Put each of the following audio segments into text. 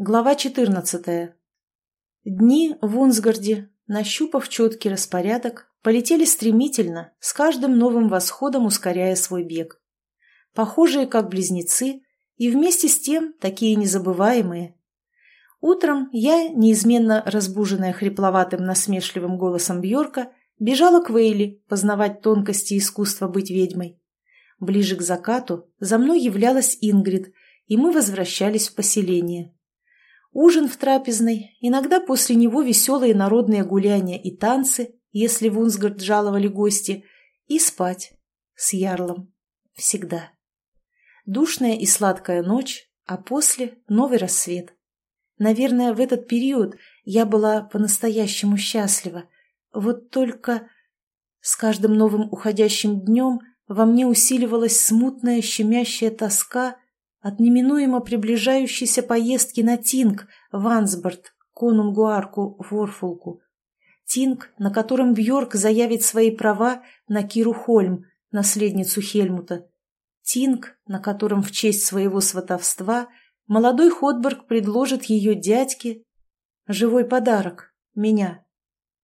Глава 14. Дни в Унсгарде, нащупав четкий распорядок, полетели стремительно, с каждым новым восходом ускоряя свой бег. Похожие как близнецы, и вместе с тем такие незабываемые. Утром я, неизменно разбуженная хрипловатым насмешливым голосом Бьорка, бежала к Вейли познавать тонкости искусства быть ведьмой. Ближе к закату за мной являлась Ингрид, и мы возвращались в поселение. Ужин в трапезной, иногда после него веселые народные гуляния и танцы, если в Унсгард жаловали гости, и спать с ярлом. Всегда. Душная и сладкая ночь, а после новый рассвет. Наверное, в этот период я была по-настоящему счастлива. Вот только с каждым новым уходящим днем во мне усиливалась смутная щемящая тоска от неминуемо приближающейся поездки на Тинг, Вансборд, Конунгуарку, Ворфулку. Тинг, на котором Бьорк заявит свои права на Киру Хольм, наследницу Хельмута. Тинг, на котором в честь своего сватовства молодой Ходберг предложит ее дядьке живой подарок – меня.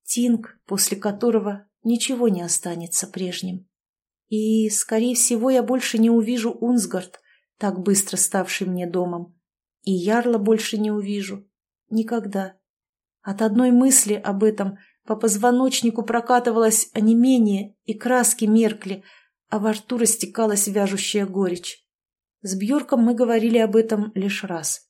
Тинг, после которого ничего не останется прежним. И, скорее всего, я больше не увижу Унсгард, так быстро ставший мне домом. И ярла больше не увижу. Никогда. От одной мысли об этом по позвоночнику прокатывалось онемение, и краски меркли, а во рту растекалась вяжущая горечь. С Бьорком мы говорили об этом лишь раз.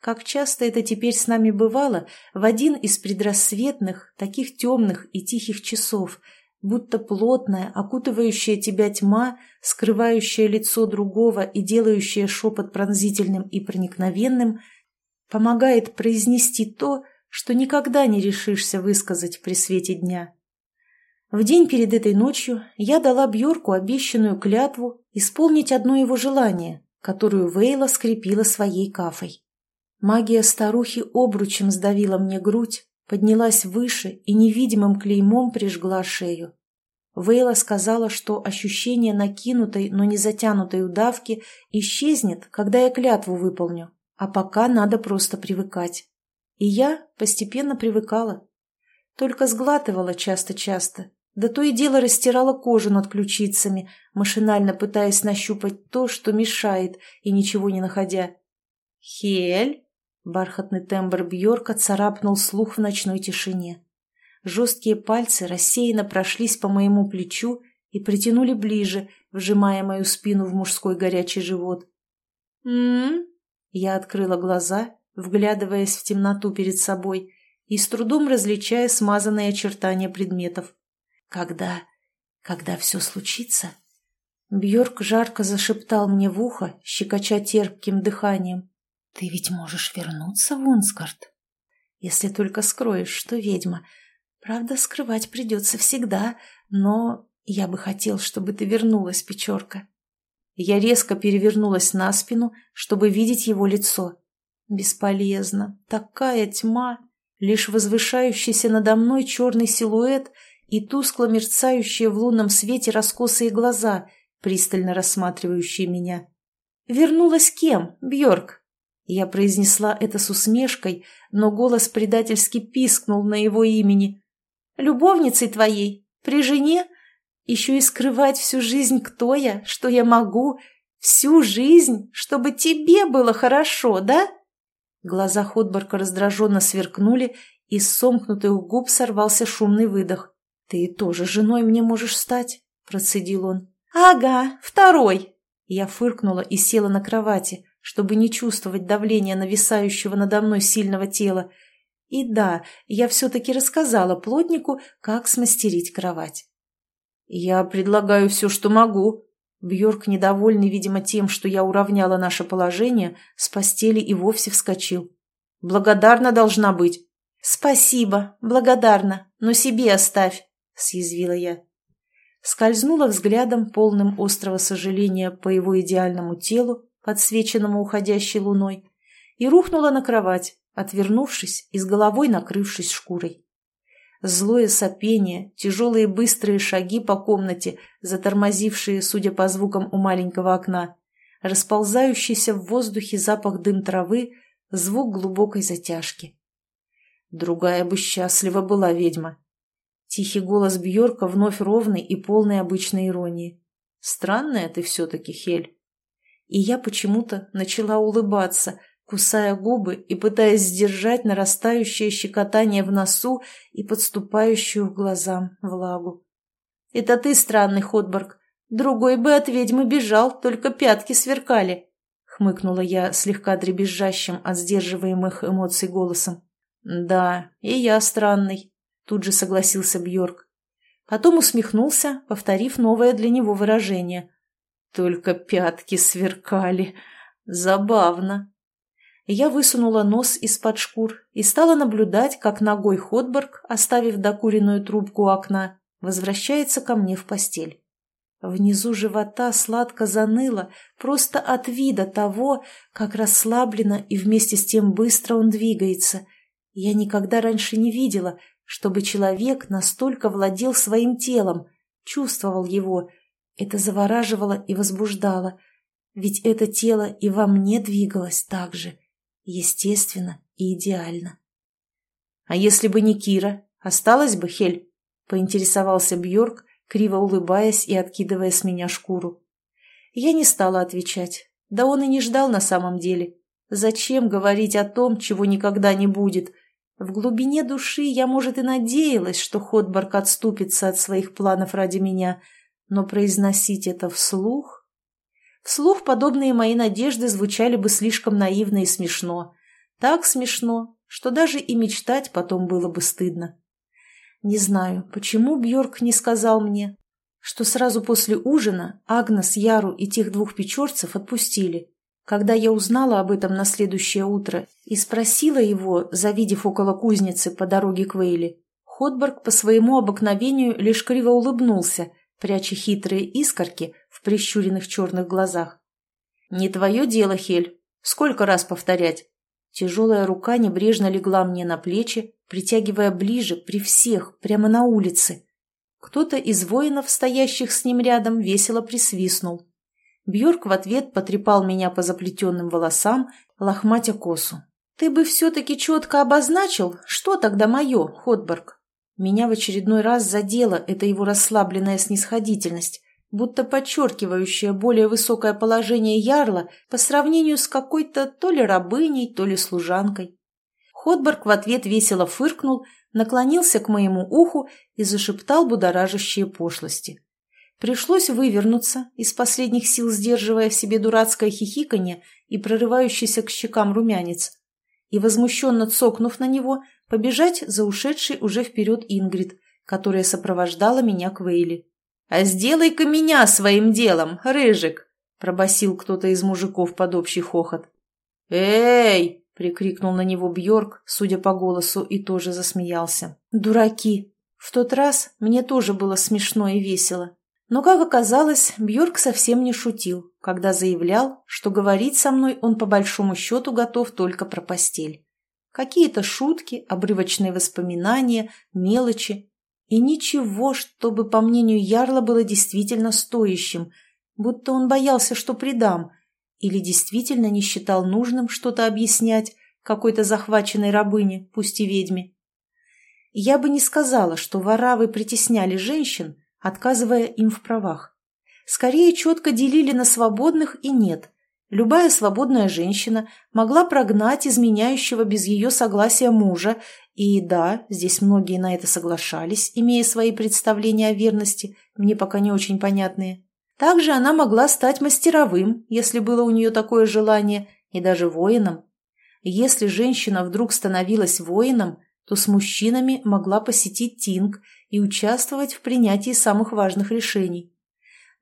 Как часто это теперь с нами бывало в один из предрассветных, таких темных и тихих часов – будто плотная, окутывающая тебя тьма, скрывающая лицо другого и делающая шепот пронзительным и проникновенным, помогает произнести то, что никогда не решишься высказать при свете дня. В день перед этой ночью я дала Бьорку обещанную клятву исполнить одно его желание, которую Вейла скрепила своей кафой. Магия старухи обручем сдавила мне грудь, поднялась выше и невидимым клеймом прижгла шею. Вейла сказала, что ощущение накинутой, но не затянутой удавки исчезнет, когда я клятву выполню, а пока надо просто привыкать. И я постепенно привыкала. Только сглатывала часто-часто, да то и дело растирала кожу над ключицами, машинально пытаясь нащупать то, что мешает, и ничего не находя. «Хель!» — бархатный тембр Бьорка царапнул слух в ночной тишине. Жесткие пальцы рассеянно прошлись по моему плечу и притянули ближе, вжимая мою спину в мужской горячий живот. «М-м-м?» Я открыла глаза, вглядываясь в темноту перед собой и с трудом различая смазанные очертания предметов. «Когда? Когда все случится?» Бьорк жарко зашептал мне в ухо, щекоча терпким дыханием. «Ты ведь можешь вернуться в Унскарт, если только скроешь, что ведьма, Правда, скрывать придется всегда, но я бы хотел, чтобы ты вернулась, Печорка. Я резко перевернулась на спину, чтобы видеть его лицо. Бесполезно. Такая тьма. Лишь возвышающийся надо мной черный силуэт и тускло мерцающие в лунном свете раскосые глаза, пристально рассматривающие меня. «Вернулась кем, Бьорк?» Я произнесла это с усмешкой, но голос предательски пискнул на его имени любовницей твоей, при жене, еще и скрывать всю жизнь, кто я, что я могу, всю жизнь, чтобы тебе было хорошо, да?» Глаза Ходборка раздраженно сверкнули, и с сомкнутых губ сорвался шумный выдох. «Ты тоже женой мне можешь стать», — процедил он. «Ага, второй!» Я фыркнула и села на кровати, чтобы не чувствовать давления нависающего надо мной сильного тела, и да, я все-таки рассказала плотнику, как смастерить кровать. «Я предлагаю все, что могу». Бьорк, недовольный, видимо, тем, что я уравняла наше положение, с постели и вовсе вскочил. «Благодарна должна быть». «Спасибо, благодарна, но себе оставь», — съязвила я. Скользнула взглядом, полным острого сожаления по его идеальному телу, подсвеченному уходящей луной, и рухнула на кровать, отвернувшись и с головой накрывшись шкурой. Злое сопение, тяжелые быстрые шаги по комнате, затормозившие, судя по звукам у маленького окна, расползающийся в воздухе запах дым травы, звук глубокой затяжки. Другая бы счастлива была ведьма. Тихий голос Бьорка вновь ровный и полный обычной иронии. Странная ты все-таки, Хель. И я почему-то начала улыбаться, кусая губы и пытаясь сдержать нарастающее щекотание в носу и подступающую к глазам влагу. «Это ты странный, Ходборг. Другой бы от ведьмы бежал, только пятки сверкали», — хмыкнула я слегка дребезжащим от сдерживаемых эмоций голосом. «Да, и я странный», — тут же согласился Бьорк. Потом усмехнулся, повторив новое для него выражение. «Только пятки сверкали. Забавно» я высунула нос из-под шкур и стала наблюдать, как ногой Ходберг, оставив докуренную трубку у окна, возвращается ко мне в постель. Внизу живота сладко заныло просто от вида того, как расслабленно и вместе с тем быстро он двигается. Я никогда раньше не видела, чтобы человек настолько владел своим телом, чувствовал его. Это завораживало и возбуждало, ведь это тело и во мне двигалось так же. Естественно и идеально. «А если бы не Кира, осталась бы Хель?» — поинтересовался Бьорк, криво улыбаясь и откидывая с меня шкуру. Я не стала отвечать. Да он и не ждал на самом деле. Зачем говорить о том, чего никогда не будет? В глубине души я, может, и надеялась, что Ходбарк отступится от своих планов ради меня, но произносить это вслух Вслух подобные мои надежды звучали бы слишком наивно и смешно. Так смешно, что даже и мечтать потом было бы стыдно. Не знаю, почему Бьорк не сказал мне, что сразу после ужина Агнес, Яру и тех двух печорцев отпустили. Когда я узнала об этом на следующее утро и спросила его, завидев около кузницы по дороге к Вейли, Ходберг по своему обыкновению лишь криво улыбнулся, пряча хитрые искорки прищуренных черных глазах. «Не твое дело, Хель. Сколько раз повторять?» Тяжелая рука небрежно легла мне на плечи, притягивая ближе при всех, прямо на улице. Кто-то из воинов, стоящих с ним рядом, весело присвистнул. Бьорк в ответ потрепал меня по заплетенным волосам, лохматя косу. «Ты бы все-таки четко обозначил, что тогда мое, Ходберг?» Меня в очередной раз задела эта его расслабленная снисходительность, будто подчеркивающая более высокое положение ярла по сравнению с какой-то то ли рабыней, то ли служанкой. Ходборг в ответ весело фыркнул, наклонился к моему уху и зашептал будоражащие пошлости. Пришлось вывернуться, из последних сил сдерживая в себе дурацкое хихиканье и прорывающийся к щекам румянец, и, возмущенно цокнув на него, побежать за ушедшей уже вперед Ингрид, которая сопровождала меня к Вейли. «А сделай-ка меня своим делом, Рыжик!» — пробасил кто-то из мужиков под общий хохот. «Эй!» — прикрикнул на него Бьорк, судя по голосу, и тоже засмеялся. «Дураки! В тот раз мне тоже было смешно и весело. Но, как оказалось, Бьорк совсем не шутил, когда заявлял, что говорить со мной он по большому счету готов только про постель. Какие-то шутки, обрывочные воспоминания, мелочи, и ничего, чтобы, по мнению Ярла, было действительно стоящим, будто он боялся, что предам, или действительно не считал нужным что-то объяснять какой-то захваченной рабыне, пусть и ведьме. Я бы не сказала, что воравы притесняли женщин, отказывая им в правах. Скорее четко делили на свободных и нет. Любая свободная женщина могла прогнать изменяющего без ее согласия мужа и да, здесь многие на это соглашались, имея свои представления о верности, мне пока не очень понятные. Также она могла стать мастеровым, если было у нее такое желание, и даже воином. Если женщина вдруг становилась воином, то с мужчинами могла посетить Тинг и участвовать в принятии самых важных решений.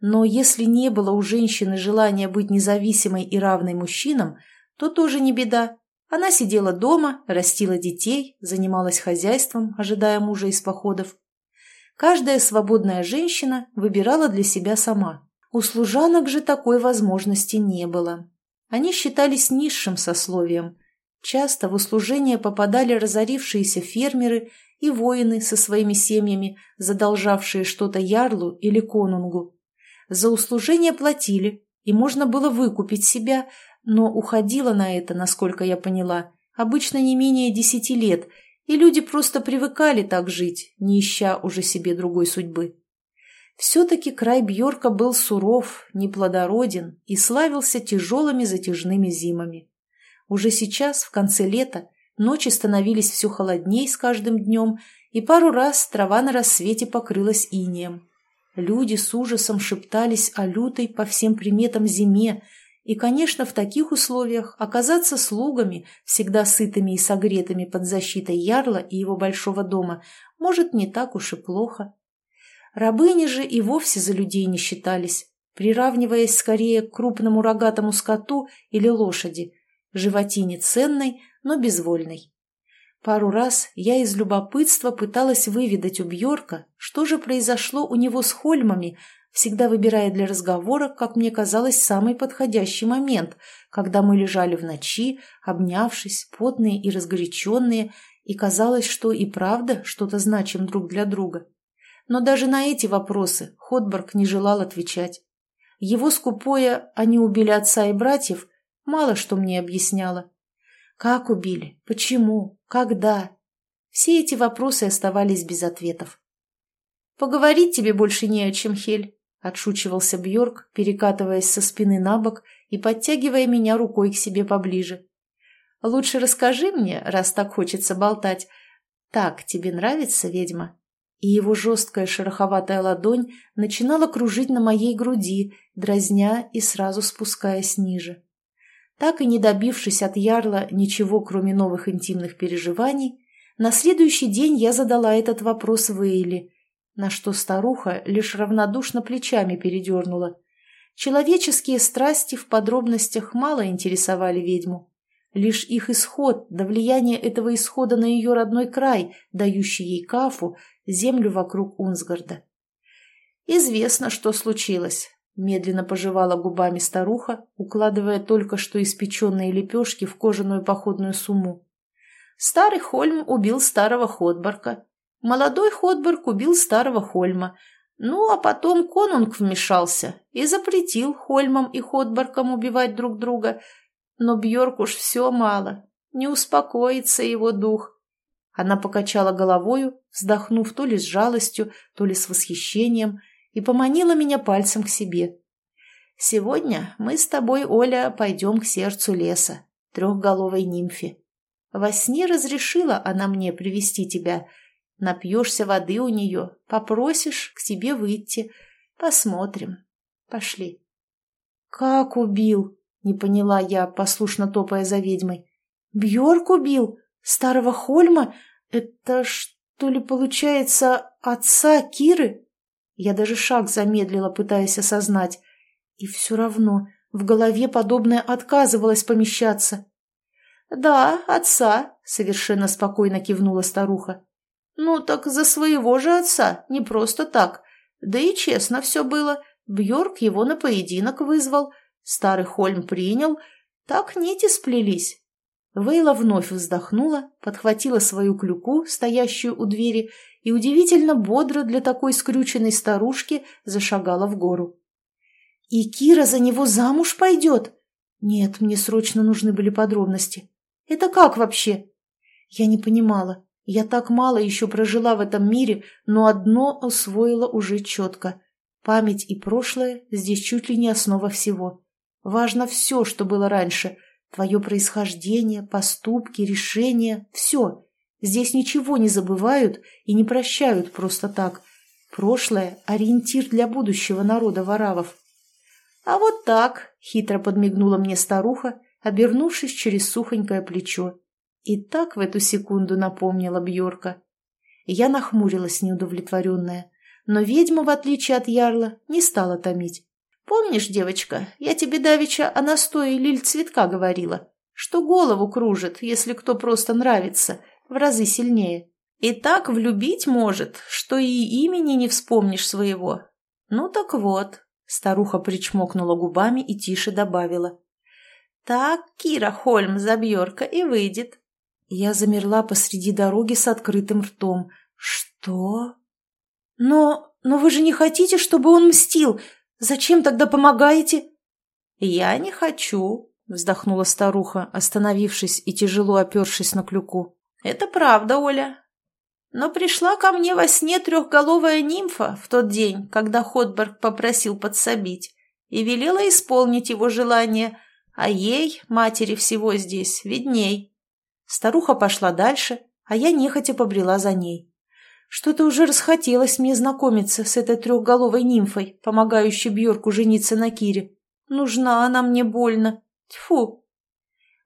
Но если не было у женщины желания быть независимой и равной мужчинам, то тоже не беда. Она сидела дома, растила детей, занималась хозяйством, ожидая мужа из походов. Каждая свободная женщина выбирала для себя сама. У служанок же такой возможности не было. Они считались низшим сословием. Часто в услужение попадали разорившиеся фермеры и воины со своими семьями, задолжавшие что-то ярлу или конунгу. За услужение платили, и можно было выкупить себя, но уходила на это, насколько я поняла, обычно не менее десяти лет, и люди просто привыкали так жить, не ища уже себе другой судьбы. Все-таки край Бьорка был суров, неплодороден и славился тяжелыми затяжными зимами. Уже сейчас, в конце лета, ночи становились все холодней с каждым днем, и пару раз трава на рассвете покрылась инеем. Люди с ужасом шептались о лютой по всем приметам зиме, и, конечно, в таких условиях оказаться слугами, всегда сытыми и согретыми под защитой ярла и его большого дома, может не так уж и плохо. Рабыни же и вовсе за людей не считались, приравниваясь скорее к крупному рогатому скоту или лошади, животине ценной, но безвольной. Пару раз я из любопытства пыталась выведать у Бьорка, что же произошло у него с Хольмами, всегда выбирая для разговора, как мне казалось, самый подходящий момент, когда мы лежали в ночи, обнявшись, потные и разгоряченные, и казалось, что и правда что-то значим друг для друга. Но даже на эти вопросы Ходберг не желал отвечать. Его скупое «они убили отца и братьев» мало что мне объясняло. Как убили? Почему? Когда? Все эти вопросы оставались без ответов. «Поговорить тебе больше не о чем, Хель», — отшучивался Бьорк, перекатываясь со спины на бок и подтягивая меня рукой к себе поближе. «Лучше расскажи мне, раз так хочется болтать. Так тебе нравится, ведьма?» И его жесткая шероховатая ладонь начинала кружить на моей груди, дразня и сразу спускаясь ниже. Так и не добившись от Ярла ничего, кроме новых интимных переживаний, на следующий день я задала этот вопрос Вейли, на что старуха лишь равнодушно плечами передернула. Человеческие страсти в подробностях мало интересовали ведьму. Лишь их исход, да влияние этого исхода на ее родной край, дающий ей кафу, землю вокруг Унсгарда. Известно, что случилось. Медленно пожевала губами старуха, укладывая только что испеченные лепешки в кожаную походную сумму. Старый Хольм убил старого Ходборка. Молодой Ходборг убил старого Хольма. Ну, а потом конунг вмешался и запретил Хольмам и Ходборкам убивать друг друга. Но Бьорк уж все мало. Не успокоится его дух. Она покачала головою, вздохнув то ли с жалостью, то ли с восхищением – и поманила меня пальцем к себе. «Сегодня мы с тобой, Оля, пойдем к сердцу леса, трехголовой нимфе. Во сне разрешила она мне привести тебя. Напьешься воды у нее, попросишь к тебе выйти. Посмотрим. Пошли». «Как убил?» — не поняла я, послушно топая за ведьмой. «Бьорк убил? Старого Хольма? Это что ли получается отца Киры?» Я даже шаг замедлила, пытаясь осознать. И все равно в голове подобное отказывалось помещаться. «Да, отца», — совершенно спокойно кивнула старуха. «Ну так за своего же отца, не просто так. Да и честно все было. Бьорк его на поединок вызвал, старый Хольм принял. Так нити сплелись». Вейла вновь вздохнула, подхватила свою клюку, стоящую у двери, и удивительно бодро для такой скрюченной старушки зашагала в гору. «И Кира за него замуж пойдет?» «Нет, мне срочно нужны были подробности. Это как вообще?» Я не понимала. Я так мало еще прожила в этом мире, но одно усвоила уже четко. Память и прошлое здесь чуть ли не основа всего. Важно все, что было раньше. Твое происхождение, поступки, решения – все. Здесь ничего не забывают и не прощают просто так. Прошлое – ориентир для будущего народа варавов. А вот так, хитро подмигнула мне старуха, обернувшись через сухонькое плечо. И так в эту секунду напомнила Бьорка. Я нахмурилась неудовлетворенная, но ведьма, в отличие от ярла, не стала томить. «Помнишь, девочка, я тебе давеча о настое лиль цветка говорила, что голову кружит, если кто просто нравится, в разы сильнее. И так влюбить может, что и имени не вспомнишь своего. Ну так вот, старуха причмокнула губами и тише добавила. Так Кира Хольм забьерка и выйдет. Я замерла посреди дороги с открытым ртом. Что? Но... но вы же не хотите, чтобы он мстил? Зачем тогда помогаете? Я не хочу, — вздохнула старуха, остановившись и тяжело опершись на клюку. «Это правда, Оля. Но пришла ко мне во сне трехголовая нимфа в тот день, когда Ходберг попросил подсобить, и велела исполнить его желание, а ей, матери всего здесь, видней». Старуха пошла дальше, а я нехотя побрела за ней. Что-то уже расхотелось мне знакомиться с этой трехголовой нимфой, помогающей Бьорку жениться на Кире. Нужна она мне больно. Тьфу!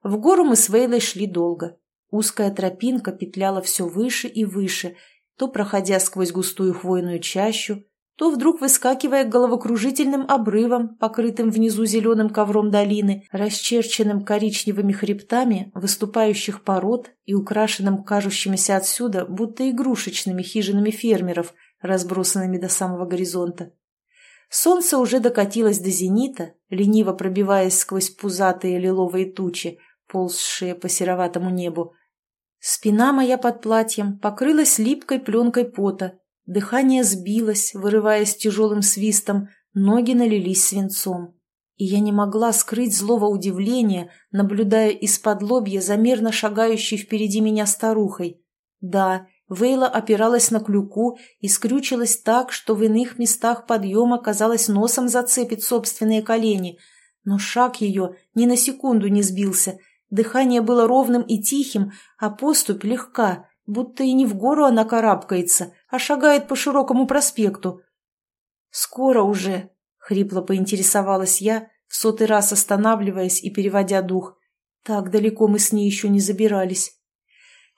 В гору мы с Вейлой шли долго. Узкая тропинка петляла все выше и выше, то проходя сквозь густую хвойную чащу, то вдруг выскакивая головокружительным обрывам, покрытым внизу зеленым ковром долины, расчерченным коричневыми хребтами выступающих пород и украшенным кажущимися отсюда будто игрушечными хижинами фермеров, разбросанными до самого горизонта. Солнце уже докатилось до зенита, лениво пробиваясь сквозь пузатые лиловые тучи, ползшие по сероватому небу. Спина моя под платьем покрылась липкой пленкой пота, Дыхание сбилось, вырываясь тяжелым свистом, ноги налились свинцом. И я не могла скрыть злого удивления, наблюдая из-под лобья замерно шагающей впереди меня старухой. Да, Вейла опиралась на клюку и скрючилась так, что в иных местах подъема, казалось, носом зацепит собственные колени. Но шаг ее ни на секунду не сбился. Дыхание было ровным и тихим, а поступь легка, будто и не в гору она карабкается, а шагает по широкому проспекту. «Скоро уже», — хрипло поинтересовалась я, в сотый раз останавливаясь и переводя дух. Так далеко мы с ней еще не забирались.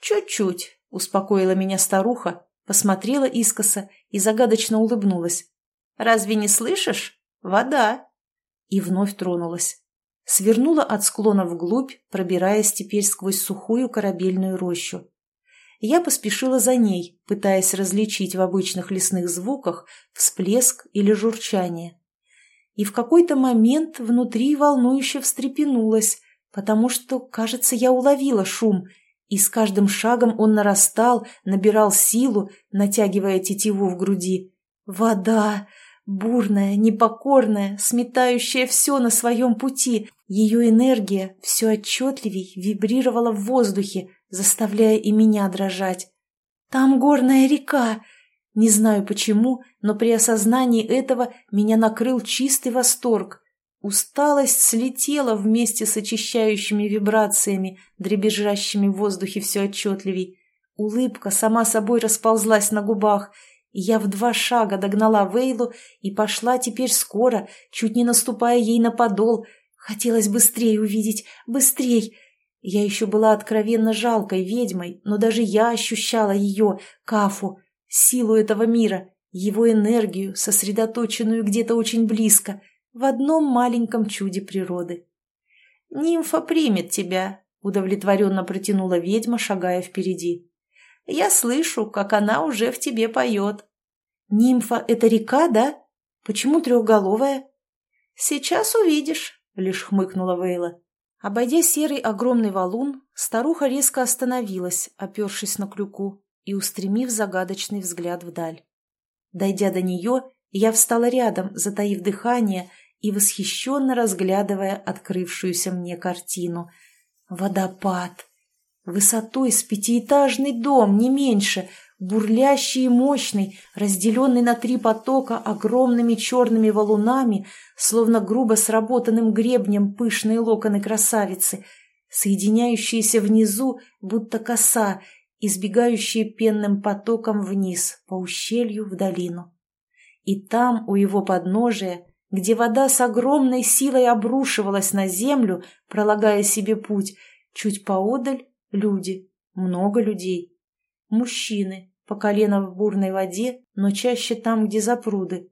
«Чуть-чуть», — успокоила меня старуха, посмотрела искоса и загадочно улыбнулась. «Разве не слышишь? Вода!» И вновь тронулась. Свернула от склона вглубь, пробираясь теперь сквозь сухую корабельную рощу я поспешила за ней, пытаясь различить в обычных лесных звуках всплеск или журчание. И в какой-то момент внутри волнующе встрепенулась, потому что, кажется, я уловила шум, и с каждым шагом он нарастал, набирал силу, натягивая тетиву в груди. Вода! Бурная, непокорная, сметающая все на своем пути. Ее энергия все отчетливей вибрировала в воздухе, заставляя и меня дрожать. «Там горная река!» Не знаю почему, но при осознании этого меня накрыл чистый восторг. Усталость слетела вместе с очищающими вибрациями, дребезжащими в воздухе все отчетливей. Улыбка сама собой расползлась на губах, и я в два шага догнала Вейлу и пошла теперь скоро, чуть не наступая ей на подол. Хотелось быстрее увидеть, быстрей. Я еще была откровенно жалкой ведьмой, но даже я ощущала ее, Кафу, силу этого мира, его энергию, сосредоточенную где-то очень близко, в одном маленьком чуде природы. «Нимфа примет тебя», — удовлетворенно протянула ведьма, шагая впереди. «Я слышу, как она уже в тебе поет». «Нимфа — это река, да? Почему трехголовая?» «Сейчас увидишь», — лишь хмыкнула Вейла. Обойдя серый огромный валун, старуха резко остановилась, опершись на крюку и устремив загадочный взгляд вдаль. Дойдя до нее, я встала рядом, затаив дыхание и восхищенно разглядывая открывшуюся мне картину. Водопад! Высотой с пятиэтажный дом, не меньше, бурлящий и мощный, разделенный на три потока огромными черными валунами, словно грубо сработанным гребнем пышные локоны красавицы, соединяющиеся внизу, будто коса, избегающие пенным потоком вниз по ущелью в долину. И там, у его подножия, где вода с огромной силой обрушивалась на землю, пролагая себе путь, чуть поодаль люди, много людей, мужчины, по колено в бурной воде, но чаще там, где запруды,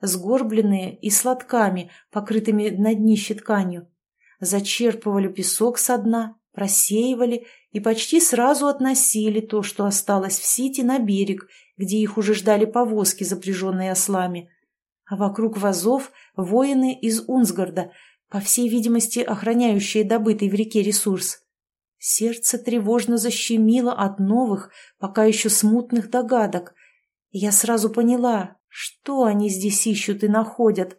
сгорбленные и сладками, покрытыми на днище тканью. Зачерпывали песок со дна, просеивали и почти сразу относили то, что осталось в сити, на берег, где их уже ждали повозки, запряженные ослами. А вокруг вазов воины из Унсгарда, по всей видимости, охраняющие добытый в реке ресурс. Сердце тревожно защемило от новых, пока еще смутных догадок. Я сразу поняла, что они здесь ищут и находят.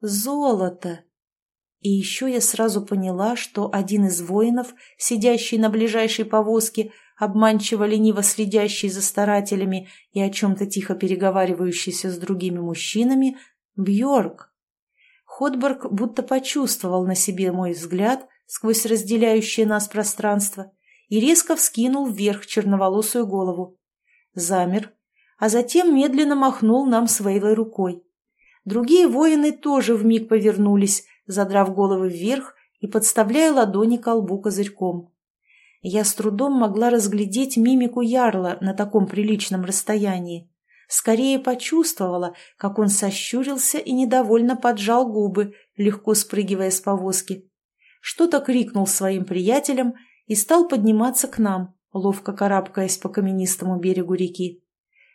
Золото. И еще я сразу поняла, что один из воинов, сидящий на ближайшей повозке, обманчиво лениво следящий за старателями и о чем-то тихо переговаривающийся с другими мужчинами, Бьорк. Ходберг будто почувствовал на себе мой взгляд сквозь разделяющее нас пространство и резко вскинул вверх черноволосую голову. Замер, а затем медленно махнул нам своей рукой. Другие воины тоже вмиг повернулись, задрав головы вверх и подставляя ладони к колбу козырьком. Я с трудом могла разглядеть мимику Ярла на таком приличном расстоянии. Скорее почувствовала, как он сощурился и недовольно поджал губы, легко спрыгивая с повозки. Что-то крикнул своим приятелям и стал подниматься к нам, ловко карабкаясь по каменистому берегу реки.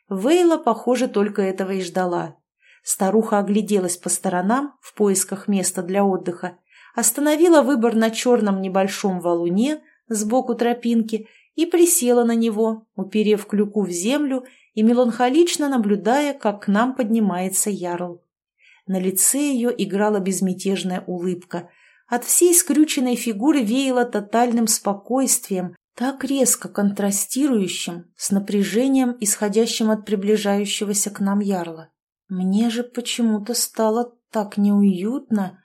Вейла, похоже, только этого и ждала. Старуха огляделась по сторонам в поисках места для отдыха, остановила выбор на черном небольшом валуне сбоку тропинки и присела на него, уперев клюку в землю и меланхолично наблюдая, как к нам поднимается ярл. На лице ее играла безмятежная улыбка. От всей скрюченной фигуры веяло тотальным спокойствием, так резко контрастирующим с напряжением, исходящим от приближающегося к нам ярла. Мне же почему-то стало так неуютно.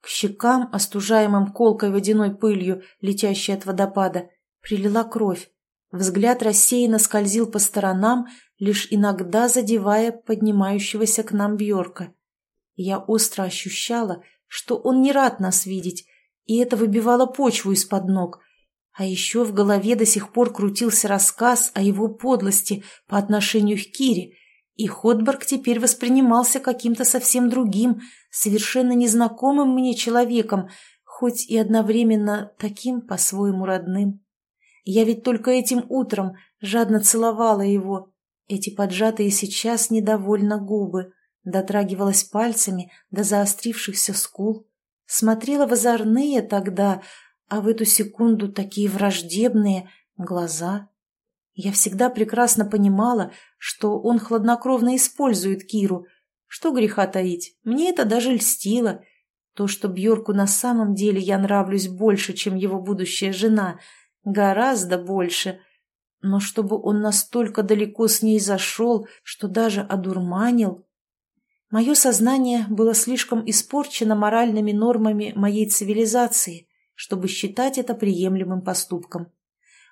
К щекам, остужаемым колкой водяной пылью, летящей от водопада, прилила кровь. Взгляд рассеянно скользил по сторонам, лишь иногда задевая поднимающегося к нам Бьорка. Я остро ощущала, что он не рад нас видеть, и это выбивало почву из-под ног — а еще в голове до сих пор крутился рассказ о его подлости по отношению к Кире, и Ходберг теперь воспринимался каким-то совсем другим, совершенно незнакомым мне человеком, хоть и одновременно таким по-своему родным. Я ведь только этим утром жадно целовала его, эти поджатые сейчас недовольно губы, дотрагивалась пальцами до заострившихся скул, смотрела в озорные тогда, а в эту секунду такие враждебные глаза. Я всегда прекрасно понимала, что он хладнокровно использует Киру. Что греха таить, мне это даже льстило. То, что Бьорку на самом деле я нравлюсь больше, чем его будущая жена, гораздо больше. Но чтобы он настолько далеко с ней зашел, что даже одурманил... Мое сознание было слишком испорчено моральными нормами моей цивилизации — чтобы считать это приемлемым поступком.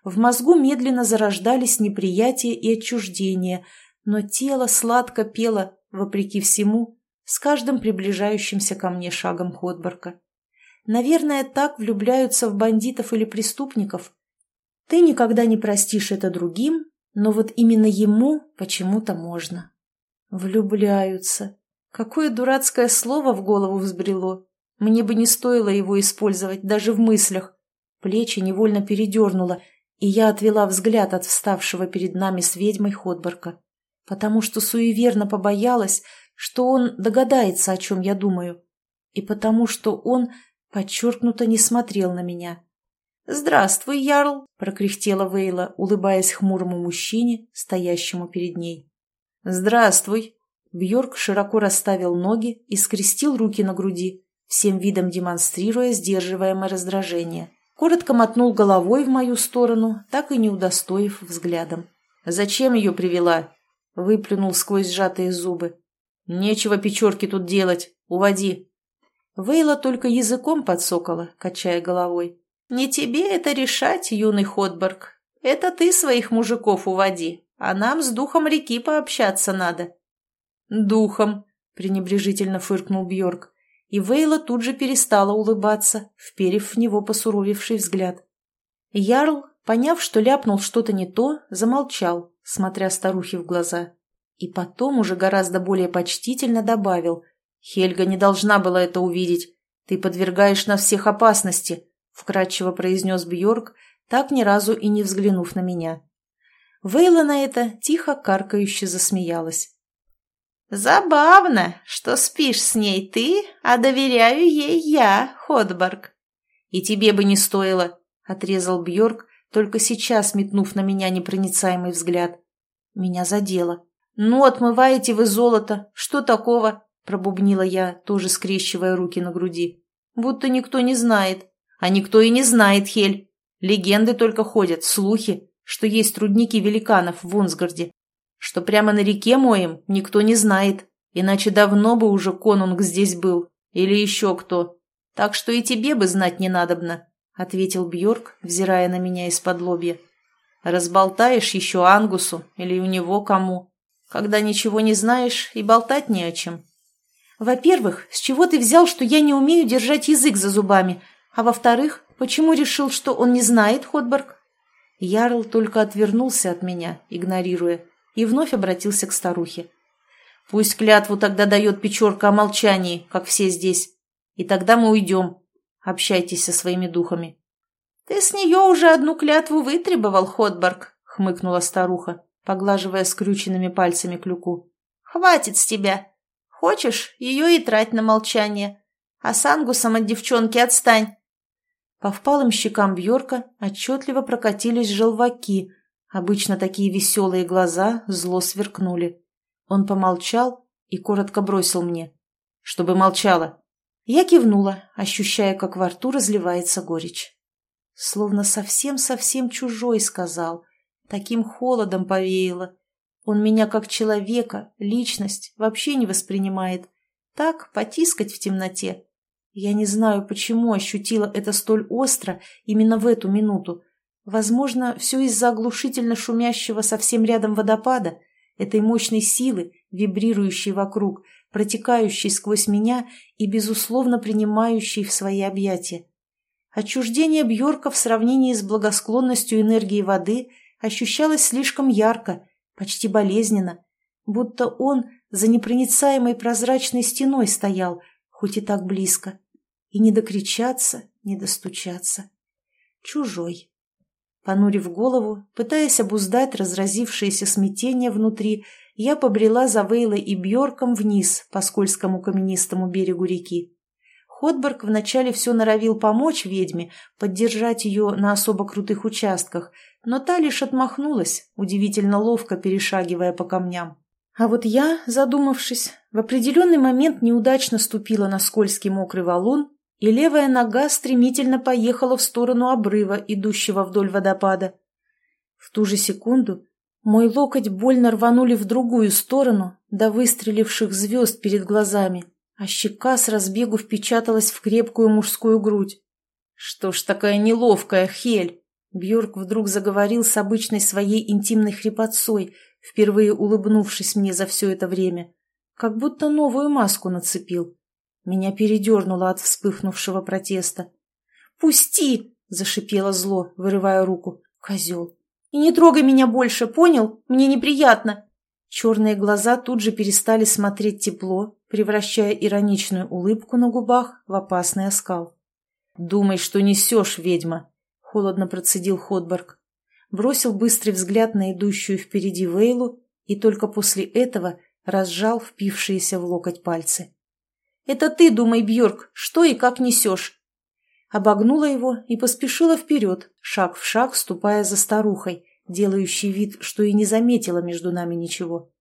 В мозгу медленно зарождались неприятие и отчуждение, но тело сладко пело, вопреки всему, с каждым приближающимся ко мне шагом Ходборка. Наверное, так влюбляются в бандитов или преступников. Ты никогда не простишь это другим, но вот именно ему почему-то можно. Влюбляются. Какое дурацкое слово в голову взбрело. Мне бы не стоило его использовать даже в мыслях. Плечи невольно передернуло, и я отвела взгляд от вставшего перед нами с ведьмой Ходборка, потому что суеверно побоялась, что он догадается, о чем я думаю, и потому что он подчеркнуто не смотрел на меня. «Здравствуй, Ярл!» — прокряхтела Вейла, улыбаясь хмурому мужчине, стоящему перед ней. «Здравствуй!» Бьорк широко расставил ноги и скрестил руки на груди всем видом демонстрируя сдерживаемое раздражение. Коротко мотнул головой в мою сторону, так и не удостоив взглядом. «Зачем ее привела?» — выплюнул сквозь сжатые зубы. «Нечего печерки тут делать. Уводи». Вейла только языком подсокала, качая головой. «Не тебе это решать, юный Ходберг. Это ты своих мужиков уводи, а нам с духом реки пообщаться надо». «Духом», — пренебрежительно фыркнул Бьорк и Вейла тут же перестала улыбаться, вперев в него посуровевший взгляд. Ярл, поняв, что ляпнул что-то не то, замолчал, смотря старухе в глаза. И потом уже гораздо более почтительно добавил. «Хельга не должна была это увидеть. Ты подвергаешь нас всех опасности», — вкратчиво произнес Бьорк, так ни разу и не взглянув на меня. Вейла на это тихо каркающе засмеялась. «Забавно, что спишь с ней ты, а доверяю ей я, Ходборг». «И тебе бы не стоило», — отрезал Бьорк, только сейчас метнув на меня непроницаемый взгляд. Меня задело. «Ну, отмываете вы золото. Что такого?» — пробубнила я, тоже скрещивая руки на груди. будто никто не знает. А никто и не знает, Хель. Легенды только ходят, слухи, что есть рудники великанов в Унсгарде. Что прямо на реке моем никто не знает, иначе давно бы уже конунг здесь был. Или еще кто. Так что и тебе бы знать не надобно, — ответил Бьорк, взирая на меня из-под лобья. Разболтаешь еще Ангусу или у него кому, когда ничего не знаешь и болтать не о чем. Во-первых, с чего ты взял, что я не умею держать язык за зубами? А во-вторых, почему решил, что он не знает, Ходберг? Ярл только отвернулся от меня, игнорируя, и вновь обратился к старухе. Пусть клятву тогда дает Печорка о молчании, как все здесь. И тогда мы уйдем. Общайтесь со своими духами. — Ты с нее уже одну клятву вытребовал, Ходберг, — хмыкнула старуха, поглаживая скрюченными пальцами клюку. — Хватит с тебя. Хочешь, ее и трать на молчание. А с Ангусом от девчонки отстань. По впалым щекам Бьорка отчетливо прокатились желваки. Обычно такие веселые глаза зло сверкнули. Он помолчал и коротко бросил мне. «Чтобы молчала». Я кивнула, ощущая, как во рту разливается горечь. Словно совсем-совсем чужой сказал. Таким холодом повеяло. Он меня как человека, личность, вообще не воспринимает. Так, потискать в темноте. Я не знаю, почему ощутила это столь остро именно в эту минуту. Возможно, все из-за оглушительно шумящего совсем рядом водопада, этой мощной силы, вибрирующей вокруг, протекающей сквозь меня и, безусловно, принимающей в свои объятия. Отчуждение Бьорка в сравнении с благосклонностью энергии воды ощущалось слишком ярко, почти болезненно, будто он за непроницаемой прозрачной стеной стоял, хоть и так близко. И не докричаться, не достучаться. Чужой. Понурив голову, пытаясь обуздать разразившееся смятение внутри, я побрела за Вейлой и Бьорком вниз по скользкому каменистому берегу реки. Ходберг вначале все норовил помочь ведьме, поддержать ее на особо крутых участках, но та лишь отмахнулась, удивительно ловко перешагивая по камням. А вот я, задумавшись, в определенный момент неудачно ступила на скользкий мокрый валун, и левая нога стремительно поехала в сторону обрыва, идущего вдоль водопада. В ту же секунду мой локоть больно рванули в другую сторону до выстреливших звезд перед глазами, а щека с разбегу впечаталась в крепкую мужскую грудь. «Что ж такая неловкая, Хель?» Бьорк вдруг заговорил с обычной своей интимной хрипотцой, впервые улыбнувшись мне за все это время, как будто новую маску нацепил. Меня передернуло от вспыхнувшего протеста. «Пусти!» — зашипело зло, вырывая руку. «Козел! И не трогай меня больше, понял? Мне неприятно!» Черные глаза тут же перестали смотреть тепло, превращая ироничную улыбку на губах в опасный оскал. «Думай, что несешь, ведьма!» — холодно процедил Ходберг бросил быстрый взгляд на идущую впереди Вейлу и только после этого разжал впившиеся в локоть пальцы. «Это ты думай, Бьорк, что и как несешь!» Обогнула его и поспешила вперед, шаг в шаг ступая за старухой, делающей вид, что и не заметила между нами ничего.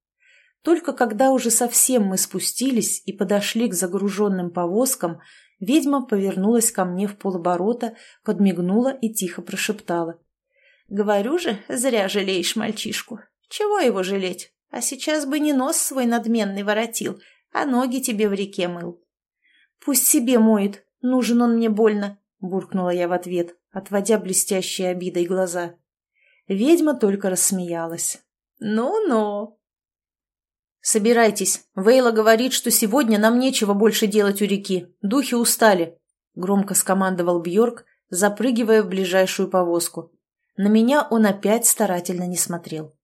Только когда уже совсем мы спустились и подошли к загруженным повозкам, ведьма повернулась ко мне в полоборота, подмигнула и тихо прошептала. Говорю же, зря жалеешь мальчишку. Чего его жалеть? А сейчас бы не нос свой надменный воротил, а ноги тебе в реке мыл. Пусть себе моет, нужен он мне больно, буркнула я в ответ, отводя блестящие обидой глаза. Ведьма только рассмеялась. «Ну-ну!» «Собирайтесь. Вейла говорит, что сегодня нам нечего больше делать у реки. Духи устали», — громко скомандовал Бьорк, запрыгивая в ближайшую повозку. На меня он опять старательно не смотрел.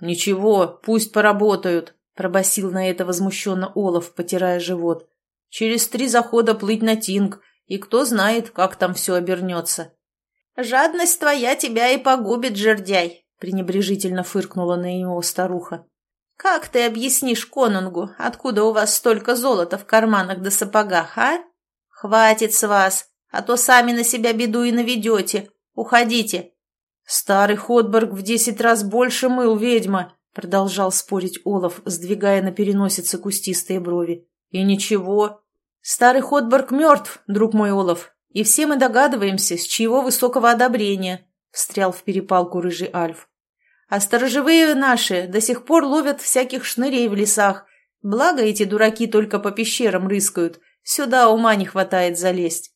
«Ничего, пусть поработают», — пробасил на это возмущенно Олаф, потирая живот. «Через три захода плыть на Тинг, и кто знает, как там все обернется». «Жадность твоя тебя и погубит, жердяй», — пренебрежительно фыркнула на него старуха. «Как ты объяснишь конунгу, откуда у вас столько золота в карманах да сапогах, а? Хватит с вас, а то сами на себя беду и наведете. Уходите, «Старый Ходберг в десять раз больше мыл, ведьма!» — продолжал спорить Олаф, сдвигая на переносице кустистые брови. «И ничего. Старый Ходборг мертв, друг мой Олаф, и все мы догадываемся, с чьего высокого одобрения», — встрял в перепалку рыжий Альф. «А сторожевые наши до сих пор ловят всяких шнырей в лесах, благо эти дураки только по пещерам рыскают, сюда ума не хватает залезть».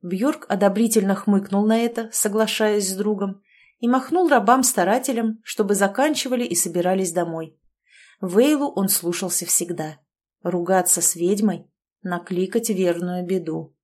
Бьорк одобрительно хмыкнул на это, соглашаясь с другом, и махнул рабам-старателям, чтобы заканчивали и собирались домой. Вейлу он слушался всегда. Ругаться с ведьмой — накликать верную беду.